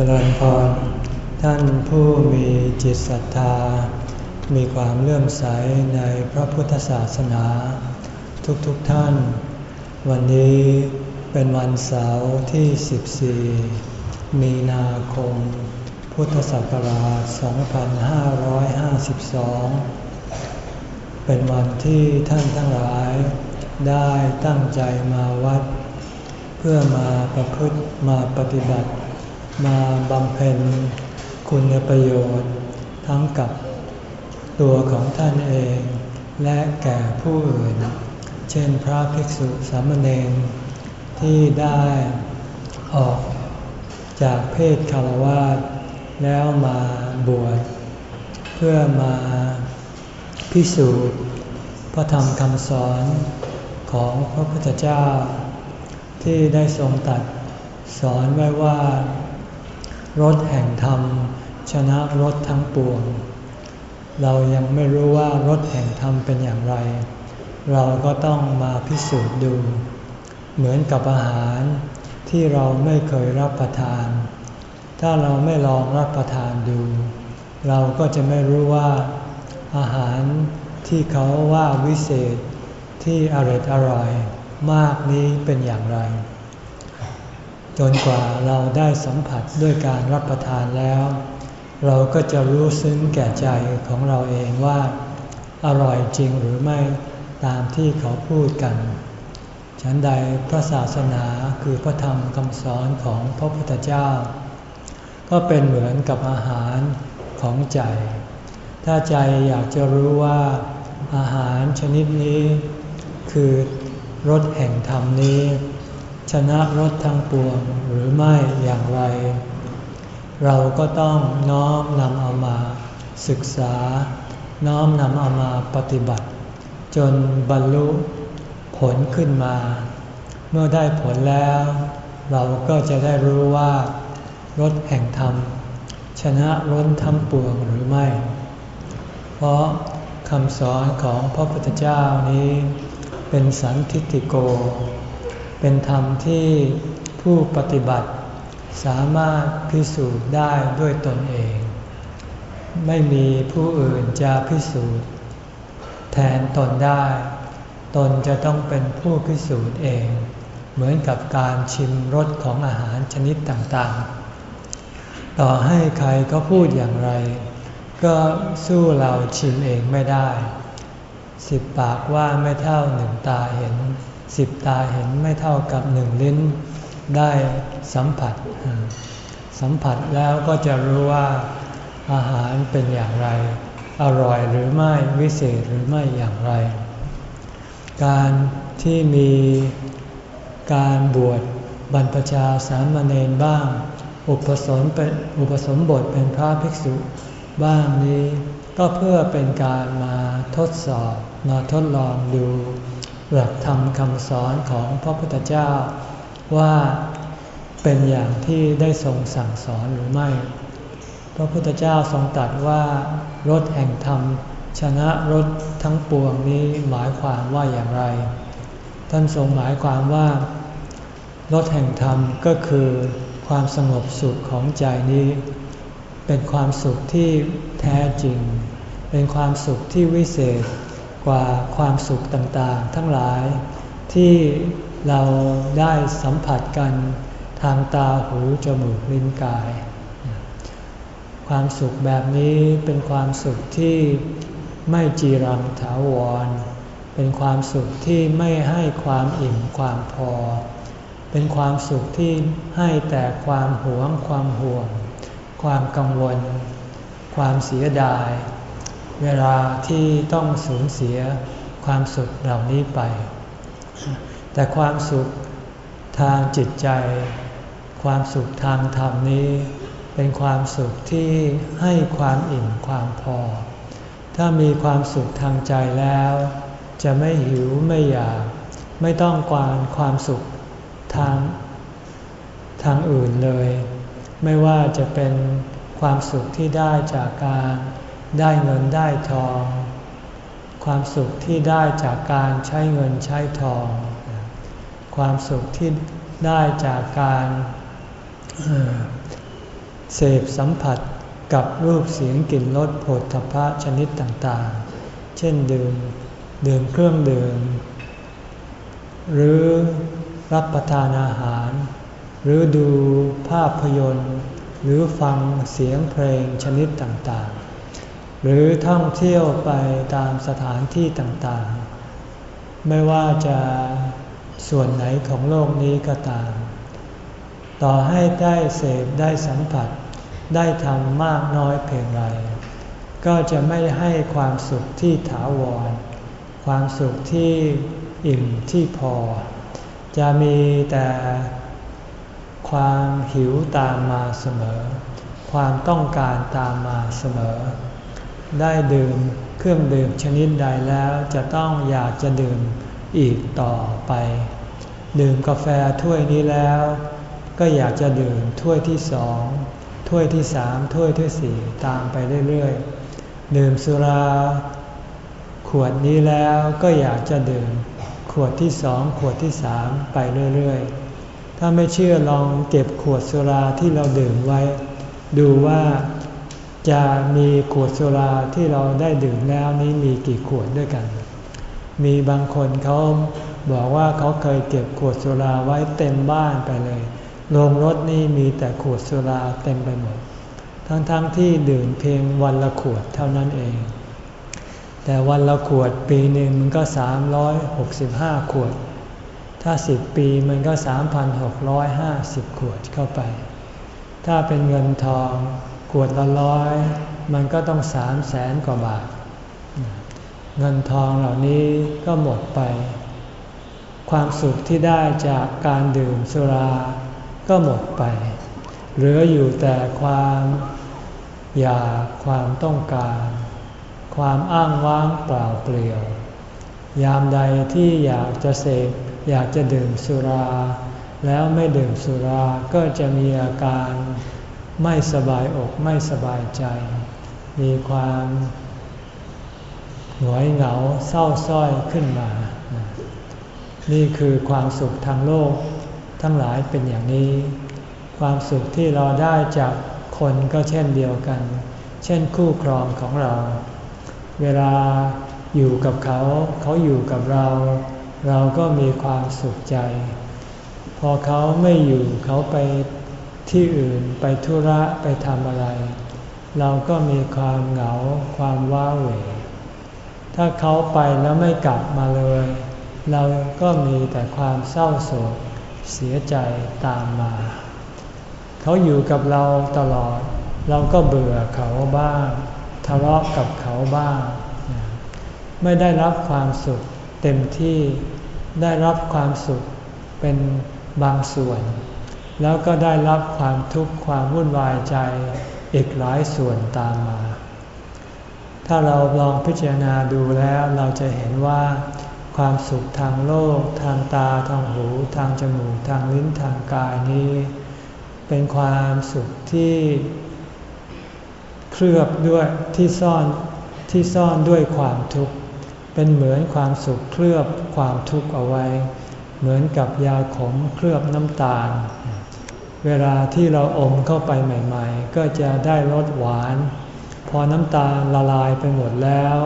จริญพร ท่านผู้มีจิตศรัทธา มีความเลื่อมใสในพระพุทธศาสนา ทุกๆทท่าน วันนี้เป็นวันเสาร์ที่ 14 มีนาคม พุทธศักราช 2552 เป็นวันที่ท่านทั้งหลายได้ตั้งใจมาวัด เพื่อมาประพฤติมาปฏิบัติ มาบำเพ็ญคุณประโยชน์ทั้งกับตัวของท่านเอง และแก่ผู้อื่น เช่นพระภิกษุสามเณรที่ได้ออกจากเพศคารวะแล้วมาบวชเพื่อมาพิสูจน์พระธรรมคำสอนของพระพุทธเจ้า ที่ได้ทรงตัดสอนไว้ว่า รถแห่งธรรม ชนะรถทั้งปวง เรายังไม่รู้ว่ารถแห่งธรรมเป็นอย่างไร เราก็ต้องมาพิสูจน์ดู เหมือนกับอาหารที่เราไม่เคยรับประทาน ถ้าเราไม่ลองรับประทานดู เราก็จะไม่รู้ว่าอาหารที่เขาว่าวิเศษที่อร่อยอร่อยมากนี้เป็นอย่างไร จนกว่าเราได้สัมผัสด้วยการรับประทานแล้ว เราก็จะรู้ซึ้งแก่ใจของเราเองว่า อร่อยจริงหรือไม่ตามที่เขาพูดกัน ฉันใดพระศาสนาคือพระธรรมคำสอนของพระพุทธเจ้า ก็เป็นเหมือนกับอาหารของใจ ถ้าใจอยากจะรู้ว่าอาหารชนิดนี้ คือรสแห่งธรรมนี้ ชนะรถทั้งปวงหรือไม่อย่างไร เราก็ต้องน้อมนำเอามาศึกษา น้อมนำเอามาปฏิบัติ จนบรรลุผลขึ้นมา เมื่อได้ผลแล้ว เราก็จะได้รู้ว่ารถแห่งธรรม ชนะรถทั้งปวงหรือไม่ เพราะคำสอนของพระพุทธเจ้านี้ เป็นสันทิติโก เป็นธรรมที่ผู้ปฏิบัติสามารถพิสูจน์ได้ด้วยตนเอง ไม่มีผู้อื่นจะพิสูจน์ แทนตนได้ ตนจะต้องเป็นผู้พิสูจน์เอง เหมือนกับการชิมรสของอาหารชนิดต่างๆ ต่อให้ใครก็พูดอย่างไร ก็สู้เราชิมเองไม่ได้ สิบปากว่าไม่เท่าหนึ่งตาเห็น สิบตาเห็นไม่เท่ากับหนึ่งลิ้นได้สัมผัส สัมผัสแล้วก็จะรู้ว่าอาหารเป็นอย่างไร อร่อยหรือไม่วิเศษหรือไม่อย่างไร การที่มีการบวชบรรพชาสามเณรบ้าง อุปสมเป็นอุปสมบทเป็นพระภิกษุบ้างนี้ ก็เพื่อเป็นการมาทดสอบมาทดลองดู หลักธรรมคำสอนของพระพุทธเจ้า ว่าเป็นอย่างที่ได้ทรงสั่งสอนหรือไม่ พระพุทธเจ้าทรงตรัสว่ารถแห่งธรรม ชนะรถทั้งปวงนี้หมายความว่าอย่างไร ท่านทรงหมายความว่ารถแห่งธรรมก็คือความสงบสุขของใจนี้ เป็นความสุขที่แท้จริง เป็นความสุขที่วิเศษ กว่าความสุขต่างๆ ทั้งหลายที่เราได้สัมผัสกันทางตาหูจมูกลิ้นกาย ความสุขแบบนี้เป็นความสุขที่ไม่จีรังถาวร เป็นความสุขที่ไม่ให้ความอิ่มความพอ เป็นความสุขที่ให้แต่ความหวงความห่วง ความกังวล ความเสียดาย เวลาที่ต้องสูญเสียความสุขเหล่านี้ไป แต่ความสุขทางจิตใจ ความสุขทางธรรมนี้ เป็นความสุขที่ให้ความอิ่มความพอ ถ้ามีความสุขทางใจแล้ว จะไม่หิวไม่อยาก ไม่ต้องการความสุขทางทางอื่นเลย ไม่ว่าจะเป็นความสุขที่ได้จากการ ได้เงินได้ทอง ความสุขที่ได้จากการใช้เงินใช้ทอง ความสุขที่ได้จากการเสพสัมผัสกับรูปเสียงกลิ่นรสโผฏฐพพะชนิดต่างๆ เช่นดื่มดื่มเครื่องดื่ม หรือรับประทานอาหาร หรือดูภาพยนตร์ หรือฟังเสียงเพลงชนิดต่างๆ หรือท่องเที่ยวไปตามสถานที่ต่างๆ ไม่ว่าจะส่วนไหนของโลกนี้ก็ตาม ต่อให้ได้เสพได้สัมผัส ได้ทำมากน้อยเพียงไร ก็จะไม่ให้ความสุขที่ถาวร ความสุขที่อิ่มที่พอ จะมีแต่ความหิวตามมาเสมอ ความต้องการตามมาเสมอ ได้ดื่มเครื่องดื่มชนิดใดแล้วจะต้องอยากจะดื่มอีกต่อไป ดื่มกาแฟถ้วยนี้แล้ว ก็อยากจะดื่มถ้วยที่สองถ้วยที่สามถ้วยที่สี่ตามไปเรื่อยๆ ดื่มสุรา ขวดนี้แล้วก็อยากจะดื่ม ขวดที่สองขวดที่สามไปเรื่อยๆ ถ้าไม่เชื่อลองเก็บขวดสุราที่เราดื่มไว้ ดูว่า จะมีขวดสุราที่เราได้ดื่มแล้วนี้มีกี่ขวดด้วยกัน มีบางคนเขาบอกว่าเขาเคยเก็บขวดสุราไว้เต็มบ้านไปเลย โรงรถนี่มีแต่ขวดสุราเต็มไปหมด ทั้งๆทที่ดื่มเพียงวันละขวดเท่านั้นเอง แต่วันละขวดปีหนึ่งมันก็ 365 ขวด ถ้า 10 ปีมันก็ 3,650 ขวดเข้าไป ถ้าเป็นเงินทอง ขวดละร้อย มันก็ต้องสามแสนกว่าบาท เงินทองเหล่านี้ก็หมดไป ความสุขที่ได้จากการดื่มสุรา ก็หมดไป เหลืออยู่แต่ความอยากความต้องการ ความอ้างว้างเปล่าเปลี่ยว ยามใดที่อยากจะเสพอยากจะดื่มสุรา แล้วไม่ดื่มสุราก็จะมีอาการ ไม่สบายอกไม่สบายใจ มีความหงอยเหงาเศร้าส้อยขึ้นมา นี่คือความสุขทางโลกทั้งหลายเป็นอย่างนี้ ความสุขที่เราได้จากคนก็เช่นเดียวกัน เช่นคู่ครองของเรา เวลาอยู่กับเขา เขาอยู่กับเรา เราก็มีความสุขใจ พอเขาไม่อยู่เขาไป ที่อื่นไปธุระไปทำอะไร เราก็มีความเหงาความว้าเหวถ้าเขาไปแล้วไม่กลับมาเลย เราก็มีแต่ความเศร้าโศกเสียใจตามมา เขาอยู่กับเราตลอด เราก็เบื่อเขาบ้างทะเลาะกับเขาบ้าง ไม่ได้รับความสุขเต็มที่ได้รับความสุขเป็นบางส่วน แล้วก็ได้รับความทุกข์ความวุ่นวายใจอีกหลายส่วนตามมา ถ้าเราลองพิจารณาดูแล้วเราจะเห็นว่า ความสุขทางโลก ทางตาทางหู ทางจมูกทางลิ้นทางกายนี้ เป็นความสุขที่ เคลือบด้วยที่ซ่อนที่ซ่อนด้วยความทุกข์เป็นเหมือนความสุขเคลือบความทุกข์เอาไว้ เหมือนกับยาขมเคลือบน้ำตาล เวลาที่เราอมเข้าไปใหม่ ๆ ก็จะได้รสหวาน พอน้ำตาลละลายไปหมดแล้ว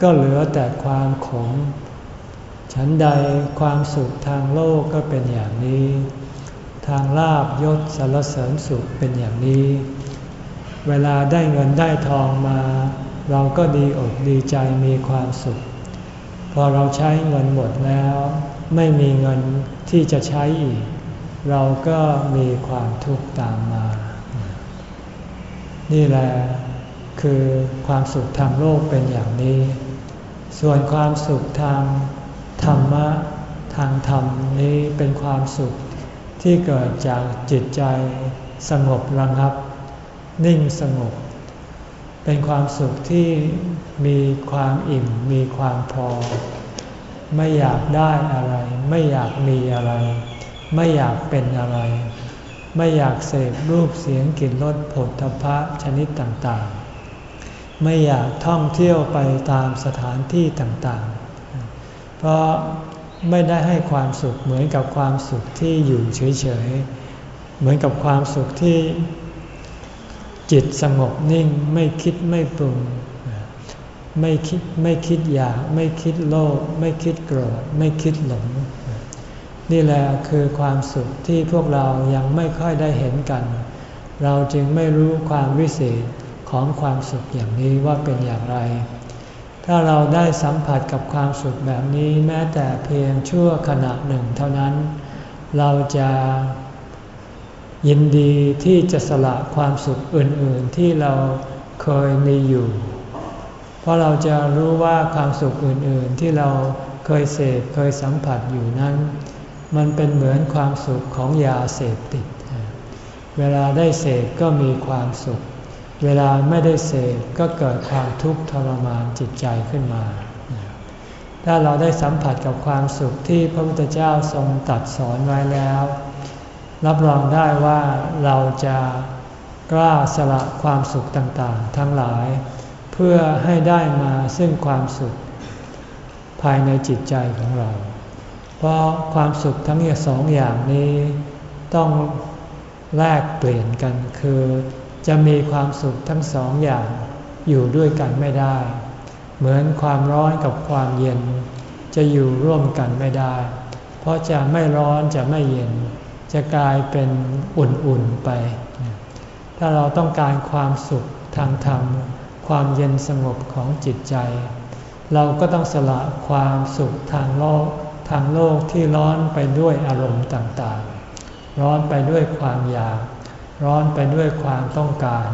ก็เหลือแต่ความขม ฉันใดความสุขทางโลกก็เป็นอย่างนี้ ทางลาบยศสารเสริญสุขเป็นอย่างนี้ เวลาได้เงินได้ทองมา เราก็ดีอกดีใจมีความสุข พอเราใช้เงินหมดแล้ว ไม่มีเงินที่จะใช้อีก เราก็มีความทุกข์ตามมา นี่แหละคือความสุขทางโลกเป็นอย่างนี้ ส่วนความสุขทางธรรมะทางธรรมนี้เป็นความสุขที่เกิดจากจิตใจสงบระงับ นิ่งสงบ เป็นความสุขที่มีความอิ่มมีความพอ ไม่อยากได้อะไร ไม่อยากมีอะไร ไม่อยากเป็นอะไร ไม่อยากเสพรูปเสียงกลิ่นรสผลทพะชนิดต่างๆ ไม่อยากท่องเที่ยวไปตามสถานที่ต่างๆ เพราะไม่ได้ให้ความสุขเหมือนกับความสุขที่อยู่เฉยๆ เหมือนกับความสุขที่จิตสงบนิ่งไม่คิดไม่ปรุง ไม่คิดไม่คิดอยาก ไม่คิดโลภไม่คิดโกรธไม่คิดหลง นี่แหละคือความสุขที่พวกเรายังไม่ค่อยได้เห็นกัน เราจึงไม่รู้ความวิเศษของความสุขอย่างนี้ว่าเป็นอย่างไร ถ้าเราได้สัมผัสกับความสุขแบบนี้แม้แต่เพียงชั่วขณะหนึ่งเท่านั้น เราจะยินดีที่จะสละความสุขอื่นๆที่เราเคยมีอยู่ เพราะเราจะรู้ว่าความสุขอื่นๆที่เราเคยเสพเคยสัมผัสอยู่นั้น มันเป็นเหมือนความสุขของยาเสพติด เวลาได้เสพก็มีความสุข เวลาไม่ได้เสพก็เกิดความทุกข์ทรมานจิตใจขึ้นมา ถ้าเราได้สัมผัสกับความสุขที่พระพุทธเจ้าทรงตัดสอนไว้แล้ว รับรองได้ว่าเราจะกล้าสละความสุขต่างๆ ทั้งหลาย เพื่อให้ได้มาซึ่งความสุขภายในจิตใจของเรา เพราะความสุขทั้งสองอย่างนี้ต้องแลกเปลี่ยนกันคือ จะมีความสุขทั้งสองอย่างอยู่ด้วยกันไม่ได้ เหมือนความร้อนกับความเย็น จะอยู่ร่วมกันไม่ได้ เพราะจะไม่ร้อนจะไม่เย็น จะกลายเป็นอุ่นๆไป ถ้าเราต้องการความสุขทางธรรม ความเย็นสงบของจิตใจ เราก็ต้องสละความสุขทางโลก ทางโลกที่ร้อนไปด้วยอารมณ์ต่างๆ ร้อนไปด้วยความอยาก ร้อนไปด้วยความต้องการ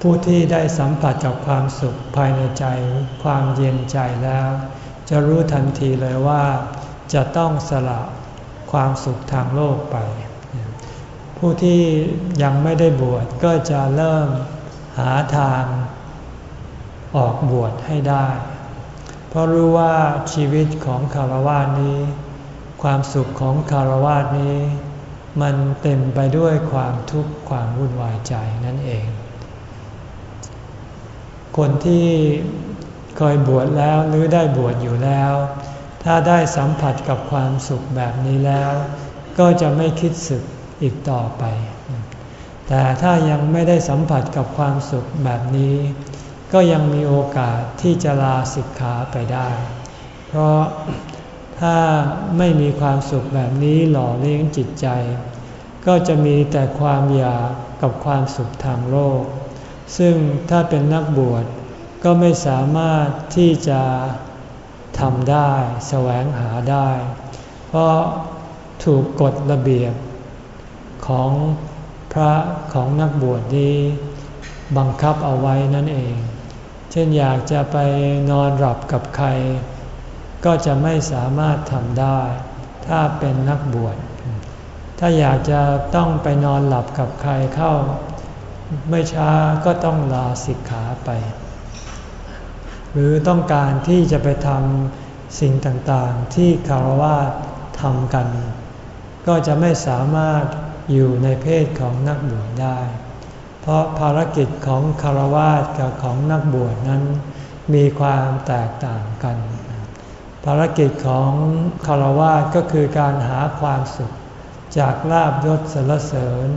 ผู้ที่ได้สัมผัสกับความสุขภายในใจ ความเย็นใจแล้ว จะรู้ทันทีเลยว่า จะต้องสละความสุขทางโลกไป ผู้ที่ยังไม่ได้บวชก็จะเริ่มหาทางออกบวชให้ได้ เพราะรู้ว่าชีวิตของคารวะนี้ ความสุขของคารวะนี้ มันเต็มไปด้วยความทุกข์ความวุ่นวายใจนั่นเอง คนที่เคยบวชแล้วหรือได้บวชอยู่แล้ว ถ้าได้สัมผัสกับความสุขแบบนี้แล้ว ก็จะไม่คิดสึกอีกต่อไป แต่ถ้ายังไม่ได้สัมผัสกับความสุขแบบนี้ ก็ยังมีโอกาสที่จะลาสิกขาไปได้ เพราะถ้าไม่มีความสุขแบบนี้หล่อเลี้ยงจิตใจ ก็จะมีแต่ความอยากกับความสุขทางโลก ซึ่งถ้าเป็นนักบวชก็ไม่สามารถที่จะทำได้ แสวงหาได้ เพราะถูกกฎระเบียบของพระของนักบวชนี้บังคับเอาไว้นั่นเอง เช่นอยากจะไปนอนหลับกับใคร ก็จะไม่สามารถทำได้ ถ้าเป็นนักบวช ถ้าอยากจะต้องไปนอนหลับกับใครเข้า ไม่ช้าก็ต้องลาสิกขาไป หรือต้องการที่จะไปทำสิ่งต่างๆ ที่คารวะทำกัน ก็จะไม่สามารถอยู่ในเพศของนักบวชได้ เพราะภารกิจของคารวะกับของนักบวชนั้น มีความแตกต่างกัน ภารกิจของคารวะก็คือการหาความสุข จากลาบยศสรรเสริญ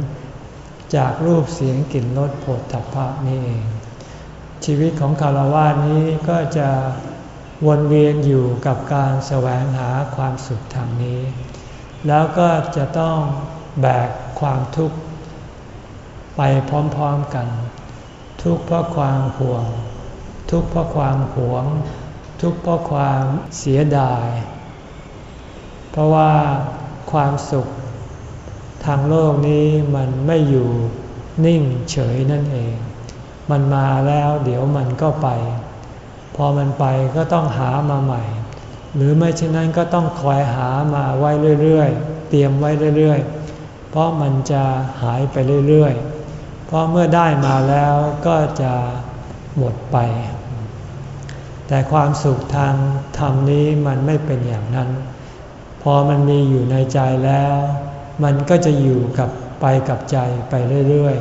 จากรูปเสียงกลิ่นรสผลถัพพะนี่เอง ชีวิตของคารวะนี้ก็จะวนเวียนอยู่กับการแสวงหาความสุขทางนี้ แล้วก็จะต้องแบกความทุกข์ ไปพร้อมๆกัน ทุกข์เพราะความห่วง ทุกข์เพราะความหวง ทุกข์เพราะความเสียดาย เพราะว่าความสุขทางโลกนี้มันไม่อยู่นิ่งเฉยนั่นเอง มันมาแล้วเดี๋ยวมันก็ไป พอมันไปก็ต้องหามาใหม่ หรือไม่เช่นนั้นก็ต้องคอยหามาไว้เรื่อยๆ เตรียมไว้เรื่อยๆ เพราะมันจะหายไปเรื่อยๆ เพราะเมื่อได้มาแล้วก็จะหมดไป แต่ความสุขทางธรรมนี้มันไม่เป็นอย่างนั้น พอมันมีอยู่ในใจแล้ว มันก็จะอยู่กับไปกับใจไปเรื่อย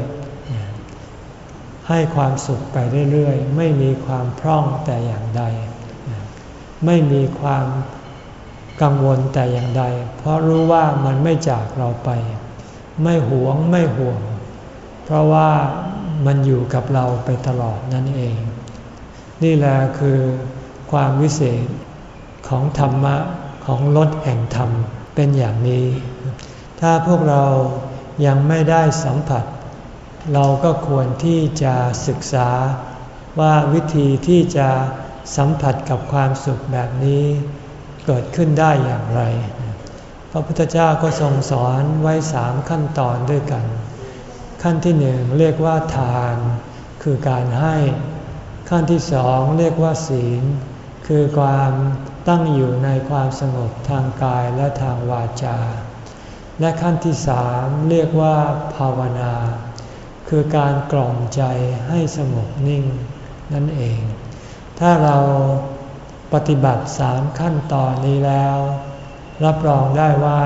ๆ ให้ความสุขไปเรื่อยๆ ไม่มีความพร่องแต่อย่างใด ไม่มีความกังวลแต่อย่างใด เพราะรู้ว่ามันไม่จากเราไป ไม่หวงไม่ห่วง เพราะว่ามันอยู่กับเราไปตลอดนั่นเอง นี่แหละคือความวิเศษของธรรมะของรถแห่งธรรมเป็นอย่างนี้ ถ้าพวกเรายังไม่ได้สัมผัส เราก็ควรที่จะศึกษาว่าวิธีที่จะสัมผัสกับความสุขแบบนี้ เกิดขึ้นได้อย่างไร พระพุทธเจ้าก็ทรงสอนไว้สามขั้นตอนด้วยกัน ขั้นที่หนึ่งเรียกว่าทาน คือการให้ ขั้นที่สองเรียกว่าศีล คือความตั้งอยู่ในความสงบทางกายและทางวาจา และขั้นที่สามเรียกว่าภาวนา คือการกล่อมใจให้สงบนิ่งนั่นเอง ถ้าเราปฏิบัติสามขั้นตอนนี้แล้ว รับรองได้ว่า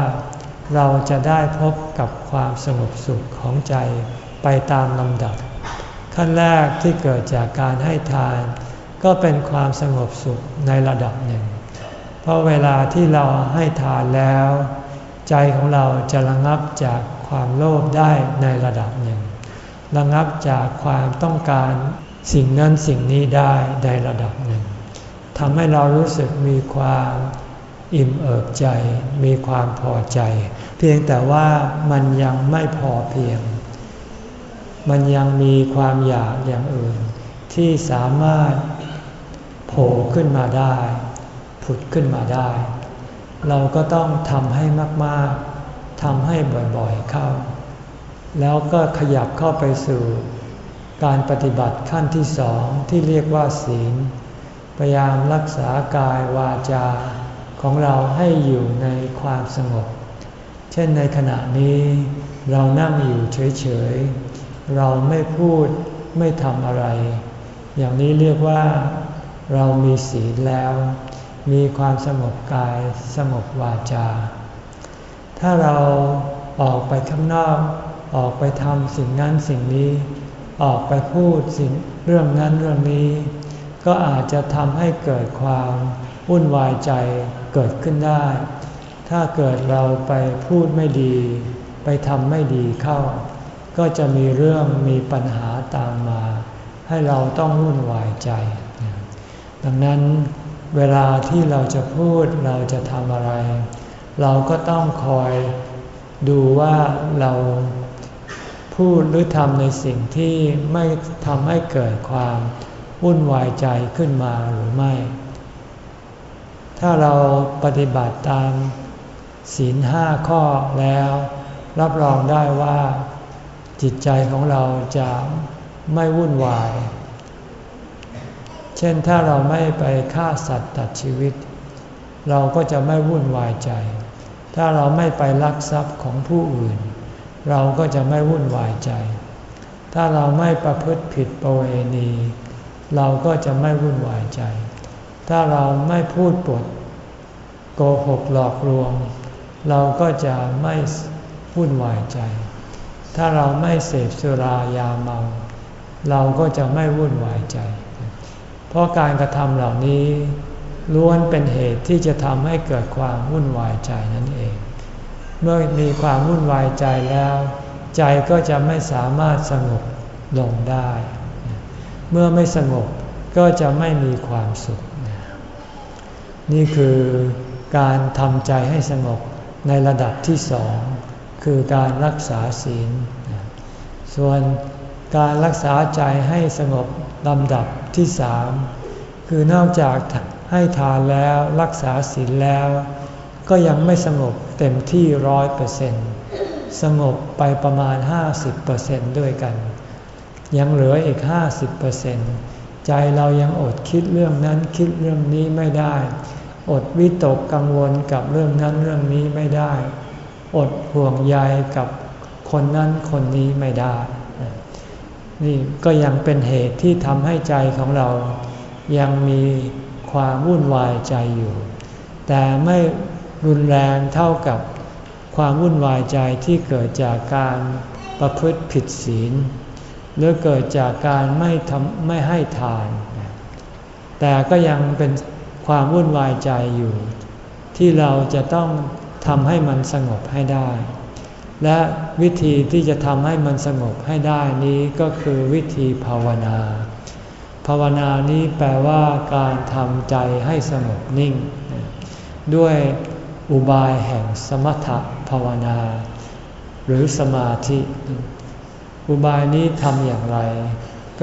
เราจะได้พบกับความสงบสุขของใจไปตามลำดับ ขั้นแรกที่เกิดจากการให้ทาน ก็เป็นความสงบสุขในระดับหนึ่ง เพราะเวลาที่เราให้ทานแล้ว ใจของเราจะระงับจากความโลภได้ในระดับหนึ่ง ระงับจากความต้องการสิ่งนั้นสิ่งนี้ได้ในระดับหนึ่งทำให้เรารู้สึกมีความ อิ่มเอิบใจ มีความพอใจ เพียงแต่ว่ามันยังไม่พอเพียง มันยังมีความอยากอย่างอื่น ที่สามารถโผล่ขึ้นมาได้ ผุดขึ้นมาได้ เราก็ต้องทำให้มากๆทำให้บ่อยๆเข้า แล้วก็ขยับเข้าไปสู่การปฏิบัติขั้นที่สองที่เรียกว่าศีล พยายามรักษากายวาจา ของเราให้อยู่ในความสงบ เช่นในขณะนี้เรานั่งอยู่เฉยๆ เราไม่พูดไม่ทำอะไร อย่างนี้เรียกว่าเรามีศีลแล้ว มีความสงบกายสงบวาจา ถ้าเราออกไปข้างนอก ออกไปทำสิ่งนั้นสิ่งนี้ ออกไปพูดสิ่งเรื่องนั้นเรื่องนี้ ก็อาจจะทำให้เกิดความ วุ่นวายใจเกิดขึ้นได้ ถ้าเกิดเราไปพูดไม่ดี ไปทำไม่ดีเข้า ก็จะมีเรื่องมีปัญหาตามมา ให้เราต้องวุ่นวายใจ ดังนั้นเวลาที่เราจะพูดเราจะทำอะไร เราก็ต้องคอยดูว่าเราพูดหรือทำในสิ่งที่ไม่ทำให้เกิดความวุ่นวายใจขึ้นมาหรือไม่ ถ้าเราปฏิบัติตามศีลห้าข้อแล้ว รับรองได้ว่า จิตใจของเราจะไม่วุ่นวาย เช่นถ้าเราไม่ไปฆ่าสัตว์ตัดชีวิต เราก็จะไม่วุ่นวายใจ ถ้าเราไม่ไปลักทรัพย์ของผู้อื่น เราก็จะไม่วุ่นวายใจ ถ้าเราไม่ประพฤติผิดประเวณี เราก็จะไม่วุ่นวายใจ ถ้าเราไม่พูดปดโกหกหลอกลวง เราก็จะไม่วุ่นวายใจ ถ้าเราไม่เสพสุรายาเมา เราก็จะไม่วุ่นวายใจ เพราะการกระทำเหล่านี้ล้วนเป็นเหตุที่จะทำให้เกิดความวุ่นวายใจนั่นเอง เมื่อมีความวุ่นวายใจแล้ว ใจก็จะไม่สามารถสงบลงได้ เมื่อไม่สงบก็จะไม่มีความสุข นี่คือการทำใจให้สงบในระดับที่สอง คือการรักษาศีล ส่วนการรักษาใจให้สงบลำดับที่สามคือนอกจากให้ทานแล้วรักษาศีลแล้ว ก็ยังไม่สงบเต็มที่ร้อยเปอร์เซ็นต์สงบไปประมาณ 50%ด้วยกัน ยังเหลืออีก 50%ใจเรายังอดคิดเรื่องนั้นคิดเรื่องนี้ไม่ได้ อดวิตกกังวลกับเรื่องนั้นเรื่องนี้ไม่ได้ อดห่วงใยกับคนนั้นคนนี้ไม่ได้ นี่ก็ยังเป็นเหตุที่ทำให้ใจของเรา ยังมีความวุ่นวายใจอยู่ แต่ไม่รุนแรงเท่ากับความวุ่นวายใจที่เกิดจากการประพฤติผิดศีล หรือเกิดจากการไม่ทำไม่ให้ทาน แต่ก็ยังเป็น ความวุ่นวายใจอยู่ ที่เราจะต้องทำให้มันสงบให้ได้ และวิธีที่จะทำให้มันสงบให้ได้นี้ก็คือวิธีภาวนา ภาวนานี้แปลว่าการทำใจให้สงบนิ่ง ด้วยอุบายแห่งสมถภาวนา หรือสมาธิ อุบายนี้ทำอย่างไร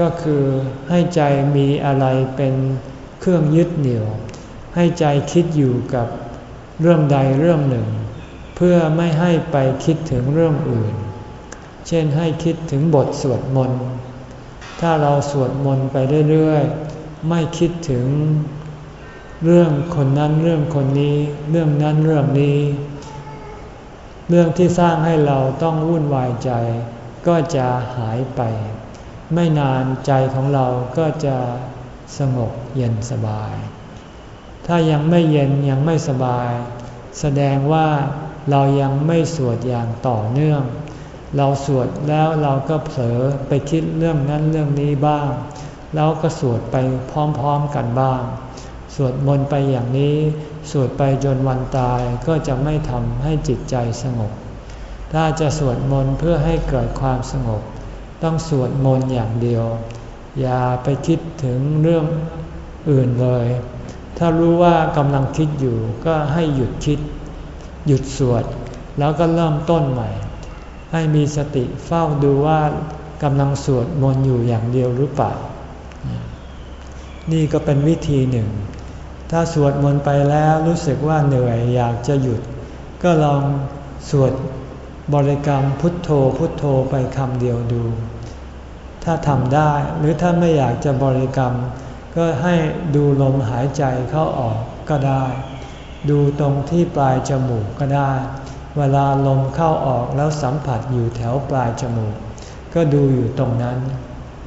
ก็คือให้ใจมีอะไรเป็น เครื่องยึดเหนี่ยว ให้ใจคิดอยู่กับเรื่องใดเรื่องหนึ่ง เพื่อไม่ให้ไปคิดถึงเรื่องอื่น เช่นให้คิดถึงบทสวดมนต์ถ้าเราสวดมนต์ไปเรื่อยๆ ไม่คิดถึงเรื่องคนนั้นเรื่องคนนี้ เรื่องนั้นเรื่องนี้ เรื่องที่สร้างให้เราต้องวุ่นวายใจ ก็จะหายไป ไม่นานใจของเราก็จะ สงบเย็นสบาย ถ้ายังไม่เย็นยังไม่สบาย แสดงว่าเรายังไม่สวดอย่างต่อเนื่อง เราสวดแล้วเราก็เผลอไปคิดเรื่องนั้นเรื่องนี้บ้าง แล้วก็สวดไปพร้อมๆกันบ้าง สวดมนต์ไปอย่างนี้ สวดไปจนวันตายก็จะไม่ทำให้จิตใจสงบ ถ้าจะสวดมนต์เพื่อให้เกิดความสงบ ต้องสวดมนต์อย่างเดียว อย่าไปคิดถึงเรื่องอื่นเลย ถ้ารู้ว่ากำลังคิดอยู่ก็ให้หยุดคิด หยุดสวด แล้วก็เริ่มต้นใหม่ ให้มีสติเฝ้าดูว่ากำลังสวดมนต์อยู่อย่างเดียวหรือเปล่า นี่ก็เป็นวิธีหนึ่ง ถ้าสวดมนต์ไปแล้วรู้สึกว่าเหนื่อยอยากจะหยุด ก็ลองสวดบริกรรมพุทโธพุทโธไปคำเดียวดู ถ้าทำได้ หรือถ้าไม่อยากจะบริกรรม ก็ให้ดูลมหายใจเข้าออกก็ได้ ดูตรงที่ปลายจมูกก็ได้ เวลาลมเข้าออกแล้วสัมผัสอยู่แถวปลายจมูก ก็ดูอยู่ตรงนั้น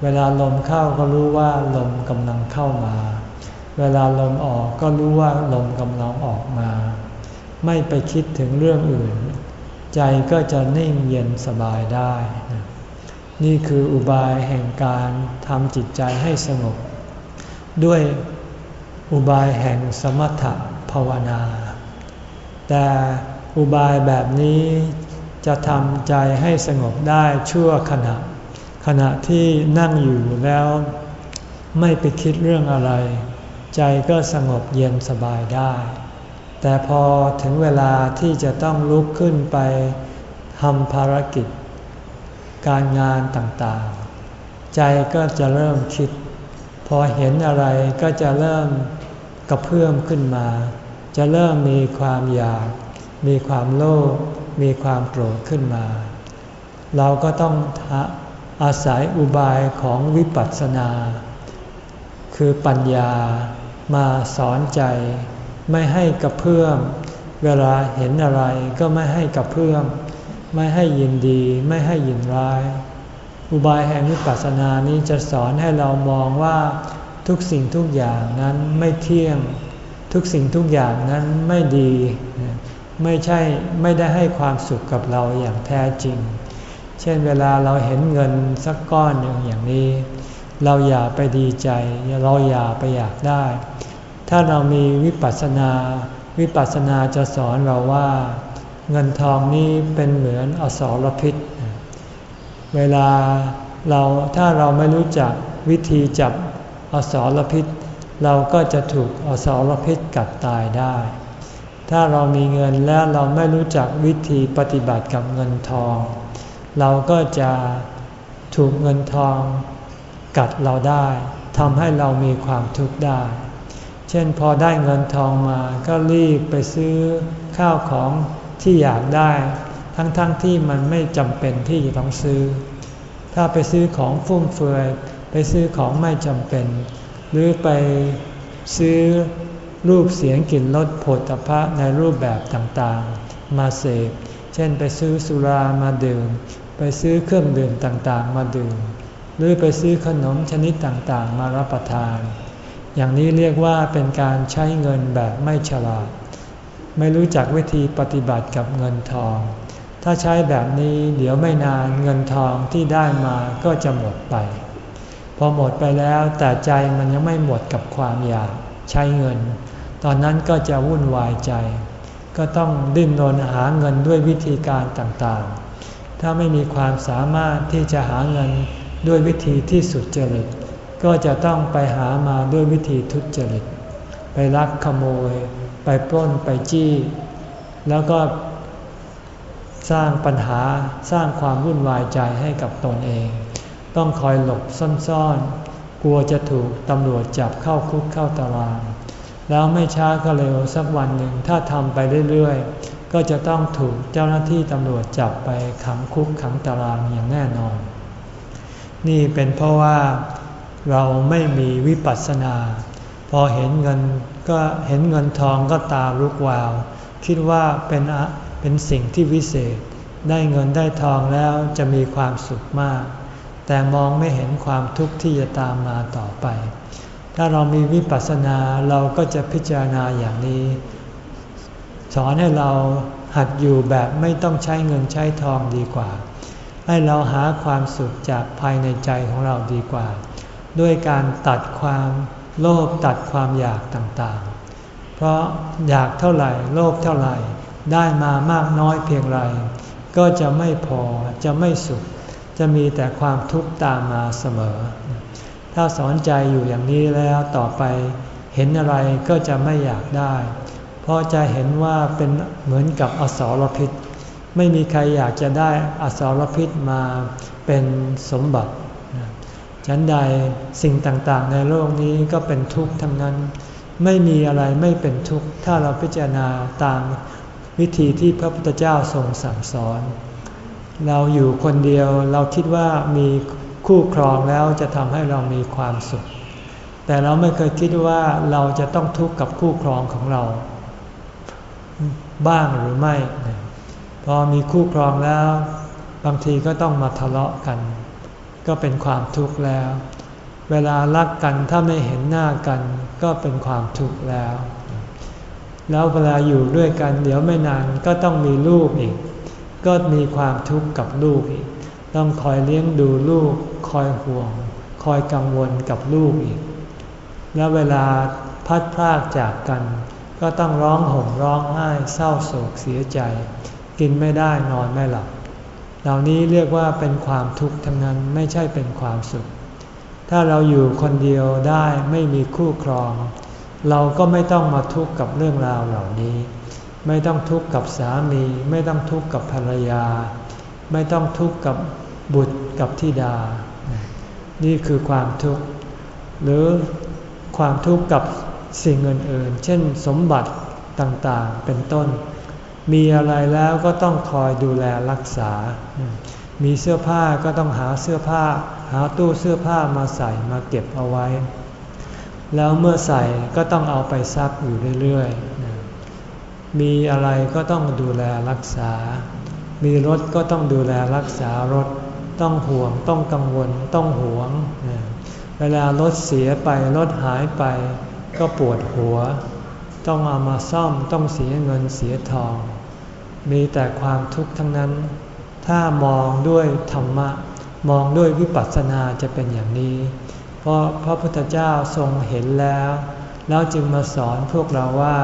เวลาลมเข้าก็รู้ว่าลมกำลังเข้ามา เวลาลมออกก็รู้ว่าลมกำลังออกมา ไม่ไปคิดถึงเรื่องอื่น ใจก็จะนิ่งเย็นสบายได้ นี่คืออุบายแห่งการทำจิตใจให้สงบ ด้วยอุบายแห่งสมถภาวนา แต่อุบายแบบนี้จะทำใจให้สงบได้ชั่วขณะ ขณะที่นั่งอยู่แล้วไม่ไปคิดเรื่องอะไร ใจก็สงบเย็นสบายได้ แต่พอถึงเวลาที่จะต้องลุกขึ้นไปทำภารกิจ การงานต่างๆ ใจก็จะเริ่มคิด พอเห็นอะไรก็จะเริ่มกระเพื่อมขึ้นมา จะเริ่มมีความอยาก มีความโลภมีความโกรธขึ้นมา เราก็ต้องอาศัยอุบายของวิปัสสนา คือปัญญามาสอนใจ ไม่ให้กระเพื่อมเวลาเห็นอะไรก็ไม่ให้กระเพื่อม ไม่ให้ยินดีไม่ให้ยินร้าย อุบายแห่งวิปัสสนานี้จะสอนให้เรามองว่าทุกสิ่งทุกอย่างนั้นไม่เที่ยง ทุกสิ่งทุกอย่างนั้นไม่ดี ไม่ใช่ไม่ได้ให้ความสุขกับเราอย่างแท้จริง เช่นเวลาเราเห็นเงินสักก้อนหนึ่งอย่างนี้ เราอย่าไปดีใจ เราอย่าไปอยากได้ ถ้าเรามีวิปัสสนา วิปัสสนาจะสอนเราว่า เงินทองนี้เป็นเหมือนอสรพิษ เวลาเราถ้าเราไม่รู้จักวิธีจับอสรพิษ เราก็จะถูกอสรพิษกัดตายได้ ถ้าเรามีเงินแล้วเราไม่รู้จักวิธีปฏิบัติกับเงินทอง เราก็จะถูกเงินทองกัดเราได้ทำให้เรามีความทุกข์ได้ เช่นพอได้เงินทองมาก็รีบไปซื้อข้าวของ ที่อยากได้ ทั้งๆทที่มันไม่จำเป็นที่จะต้องซื้อ ถ้าไปซื้อของฟุ่มเฟือย ไปซื้อของไม่จำเป็น หรือไปซื้อรูปเสียงกลิ่นรสผลตภะในรูปแบบต่างๆ มาเสพ เช่นไปซื้อสุรามาดื่ม ไปซื้อเครื่องดื่มต่างๆ มาดื่ม หรือไปซื้อขนมชนิดต่างๆ มารับประทาน อย่างนี้เรียกว่าเป็นการใช้เงินแบบไม่ฉลาด ไม่รู้จักวิธีปฏิบัติกับเงินทอง ถ้าใช้แบบนี้เดี๋ยวไม่นานเงินทองที่ได้มาก็จะหมดไป พอหมดไปแล้วแต่ใจมันยังไม่หมดกับความอยากใช้เงิน ตอนนั้นก็จะวุ่นวายใจ ก็ต้องดิ้นรนหาเงินด้วยวิธีการต่างๆ ถ้าไม่มีความสามารถที่จะหาเงินด้วยวิธีที่สุดจริต ก็จะต้องไปหามาด้วยวิธีทุจริต ไปลักขโมย ไปปล้นไปจี้ แล้วก็สร้างปัญหาสร้างความวุ่นวายใจให้กับตนเอง ต้องคอยหลบซ่อนๆ กลัวจะถูกตำรวจจับเข้าคุกเข้าตาราง แล้วไม่ช้าก็เร็วสักวันหนึ่งถ้าทำไปเรื่อยๆ ก็จะต้องถูกเจ้าหน้าที่ตำรวจจับไปขังคุกขังตารางอย่างแน่นอน นี่เป็นเพราะว่าเราไม่มีวิปัสสนา พอเห็นเงินก็เห็นเงินทองก็ตาลุกวาว คิดว่าเป็นเป็นสิ่งที่วิเศษ ได้เงินได้ทองแล้วจะมีความสุขมาก แต่มองไม่เห็นความทุกข์ที่จะตามมาต่อไป ถ้าเรามีวิปัสสนาเราก็จะพิจารณาอย่างนี้ สอนให้เราหัดอยู่แบบไม่ต้องใช้เงินใช้ทองดีกว่า ให้เราหาความสุขจากภายในใจของเราดีกว่า ด้วยการตัดความ โลภตัดความอยากต่างๆ เพราะอยากเท่าไหร่ โลภเท่าไหร่ ได้มามากน้อยเพียงไร ก็จะไม่พอจะไม่สุข จะมีแต่ความทุกข์ตามมาเสมอ ถ้าสอนใจอยู่อย่างนี้แล้วต่อไป เห็นอะไรก็จะไม่อยากได้ เพราะจะเห็นว่าเป็นเหมือนกับอสรพิษ ไม่มีใครอยากจะได้อสรพิษมาเป็นสมบัติ ฉันใดสิ่งต่างๆ ในโลกนี้ก็เป็นทุกข์ทั้งนั้น ไม่มีอะไรไม่เป็นทุกข์ ถ้าเราพิจารณาตามวิธีที่พระพุทธเจ้าทรงสั่งสอน เราอยู่คนเดียวเราคิดว่ามีคู่ครองแล้วจะทำให้เรามีความสุข แต่เราไม่เคยคิดว่าเราจะต้องทุกข์กับคู่ครองของเรา บ้างหรือไม่ พอมีคู่ครองแล้ว บางทีก็ต้องมาทะเลาะกัน ก็เป็นความทุกข์แล้ว เวลารักกันถ้าไม่เห็นหน้ากัน ก็เป็นความทุกข์แล้ว แล้วเวลาอยู่ด้วยกันเดี๋ยวไม่นานก็ต้องมีลูกอีก ก็มีความทุกข์กับลูกอีก ต้องคอยเลี้ยงดูลูก คอยห่วง คอยกังวลกับลูกอีก แล้วเวลาพัดพรากจากกัน ก็ต้องร้องห่มร้องไห้เศร้าโศกเสียใจ กินไม่ได้นอนไม่หลับ เหล่านี้เรียกว่าเป็นความทุกข์ทั้งนั้นไม่ใช่เป็นความสุข ถ้าเราอยู่คนเดียวได้ไม่มีคู่ครอง เราก็ไม่ต้องมาทุกข์กับเรื่องราวเหล่านี้ ไม่ต้องทุกข์กับสามี ไม่ต้องทุกข์กับภรรยา ไม่ต้องทุกข์กับบุตรกับธิดา นี่คือความทุกข์ หรือความทุกข์กับสิ่งอื่นๆ เช่นสมบัติต่างๆ เป็นต้น มีอะไรแล้วก็ต้องคอยดูแลรักษา มีเสื้อผ้าก็ต้องหาเสื้อผ้า หาตู้เสื้อผ้ามาใส่มาเก็บเอาไว้ แล้วเมื่อใส่ก็ต้องเอาไปซักอยู่เรื่อยๆ มีอะไรก็ต้องดูแลรักษา มีรถก็ต้องดูแลรักษารถ ต้องห่วง ต้องกังวล ต้องหวง เวลารถเสียไป รถหายไป ก็ปวดหัว ต้องเอามาซ่อม ต้องเสียเงินเสียทอง มีแต่ความทุกข์ทั้งนั้น ถ้ามองด้วยธรรมะ มองด้วยวิปัสสนาจะเป็นอย่างนี้ เพราะพระพุทธเจ้าทรงเห็นแล้ว แล้วจึงมาสอนพวกเราว่า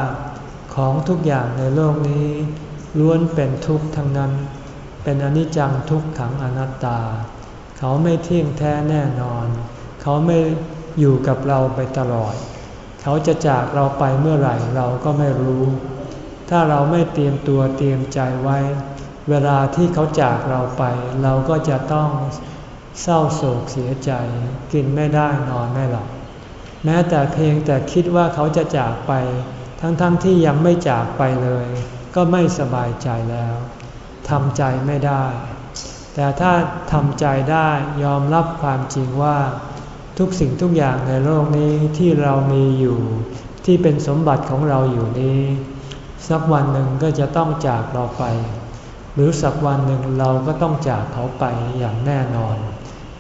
ของทุกอย่างในโลกนี้ ล้วนเป็นทุกข์ทั้งนั้น เป็นอนิจจังทุกขังอนัตตา เขาไม่เที่ยงแท้แน่นอน เขาไม่อยู่กับเราไปตลอด เขาจะจากเราไปเมื่อไหร่เราก็ไม่รู้ ถ้าเราไม่เตรียมตัวเตรียมใจไว้ เวลาที่เขาจากเราไป เราก็จะต้องเศร้าโศกเสียใจ กินไม่ได้นอนไม่หลับแม้แต่เพียงแต่คิดว่าเขาจะจากไป ทั้งๆทที่ยังไม่จากไปเลย ก็ไม่สบายใจแล้วทำใจไม่ได้ แต่ถ้าทำใจได้ยอมรับความจริงว่า ทุกสิ่งทุกอย่างในโลกนี้ที่เรามีอยู่ ที่เป็นสมบัติของเราอยู่นี้ สักวันหนึ่งก็จะต้องจากเราไป หรือสักวันหนึ่งเราก็ต้องจากเขาไปอย่างแน่นอน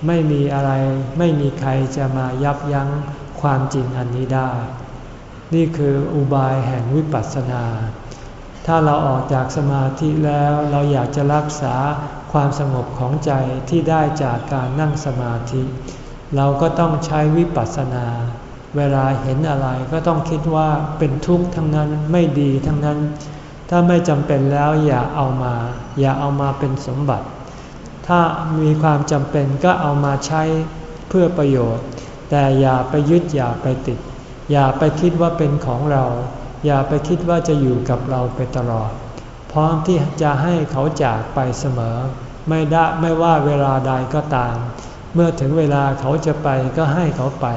ไม่มีอะไรไม่มีใครจะมายับยั้งความจริงอันนี้ได้ นี่คืออุบายแห่งวิปัสสนา ถ้าเราออกจากสมาธิแล้วเราอยากจะรักษาความสงบของใจที่ได้จากการนั่งสมาธิ เราก็ต้องใช้วิปัสสนา เวลาเห็นอะไรก็ต้องคิดว่าเป็นทุกข์ทั้งนั้นไม่ดีทั้งนั้น ถ้าไม่จำเป็นแล้วอย่าเอามา อย่าเอามาเป็นสมบัติ ถ้ามีความจำเป็นก็เอามาใช้เพื่อประโยชน์ แต่อย่าไปยึดอย่าไปติด อย่าไปคิดว่าเป็นของเรา อย่าไปคิดว่าจะอยู่กับเราไปตลอด พร้อมที่จะให้เขาจากไปเสมอ ไม่ได้ไม่ว่าเวลาใดก็ตาม เมื่อถึงเวลาเขาจะไปก็ให้เขาไป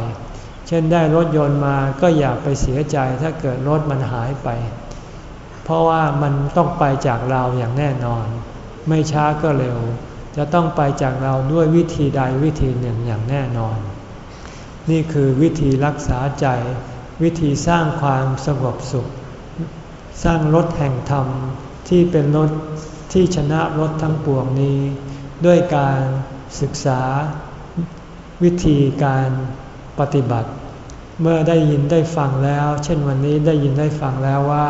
เช่นได้รถยนต์มาก็อย่าไปเสียใจถ้าเกิดรถมันหายไป เพราะว่ามันต้องไปจากเราอย่างแน่นอน ไม่ช้าก็เร็ว จะต้องไปจากเราด้วยวิธีใดวิธีหนึ่งอย่างแน่นอน นี่คือวิธีรักษาใจ วิธีสร้างความสงบสุข สร้างรถแห่งธรรมที่เป็นรถที่ชนะรถทั้งปวงนี้ ด้วยการศึกษาวิธีการ ปฏิบัติ เมื่อได้ยินได้ฟังแล้ว เช่นวันนี้ได้ยินได้ฟังแล้วว่า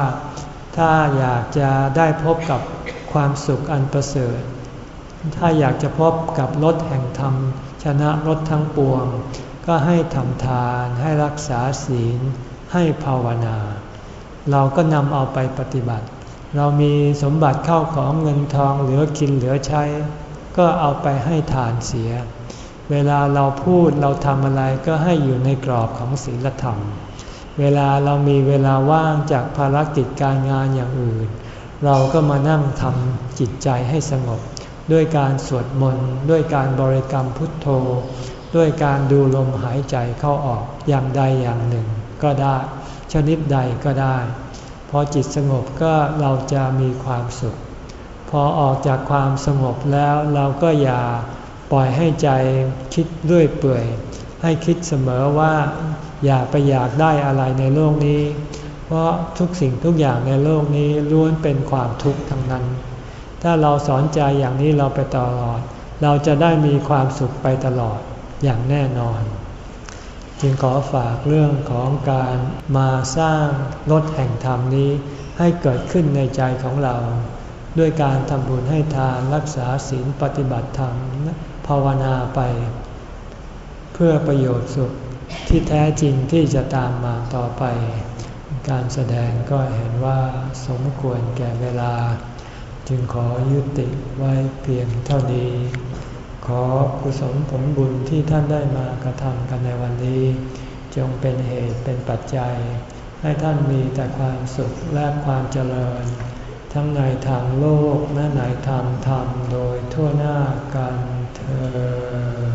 ถ้าอยากจะได้พบกับความสุขอันประเสริฐ ถ้าอยากจะพบกับรถแห่งธรรม ชนะรถทั้งปวง ก็ให้ทำทานให้รักษาศีล ให้ภาวนา เราก็นำเอาไปปฏิบัติ เรามีสมบัติเข้าของเงินทองเหลือกินเหลือใช้ ก็เอาไปให้ทานเสีย เวลาเราพูดเราทำอะไรก็ให้อยู่ในกรอบของศีลธรรม เวลาเรามีเวลาว่างจากภารกิจการงานอย่างอื่น เราก็มานั่งทำจิตใจให้สงบ ด้วยการสวดมนต์ด้วยการบริกรรมพุทโธ ด้วยการดูลมหายใจเข้าออกอย่างใดอย่างหนึ่ง ก็ได้ ชนิดใดก็ได้ พอจิตสงบก็เราจะมีความสุข พอออกจากความสงบแล้วเราก็อย่า ปล่อยให้ใจคิดด้วยเปื่อย ให้คิดเสมอว่าอย่าไปอยากได้อะไรในโลกนี้ เพราะทุกสิ่งทุกอย่างในโลกนี้ล้วนเป็นความทุกข์ทั้งนั้น ถ้าเราสอนใจอย่างนี้เราไปตลอด เราจะได้มีความสุขไปตลอดอย่างแน่นอน จึงขอฝากเรื่องของการมาสร้างรถแห่งธรรมนี้ให้เกิดขึ้นในใจของเรา ด้วยการทำบุญให้ทานรักษาศีลปฏิบัติธรรม ภาวนาไป เพื่อประโยชน์สุขที่แท้จริงที่จะตามมาต่อไป การแสดงก็เห็นว่าสมควรแก่เวลา จึงขอยุติไว้เพียงเท่านี้ ขอกุศลผลบุญที่ท่านได้มากระทำกันในวันนี้ จงเป็นเหตุเป็นปัจจัย ให้ท่านมีแต่ความสุขและความเจริญ ทั้งในทางโลกและในทางธรรมโดยทั่วหน้ากัน อ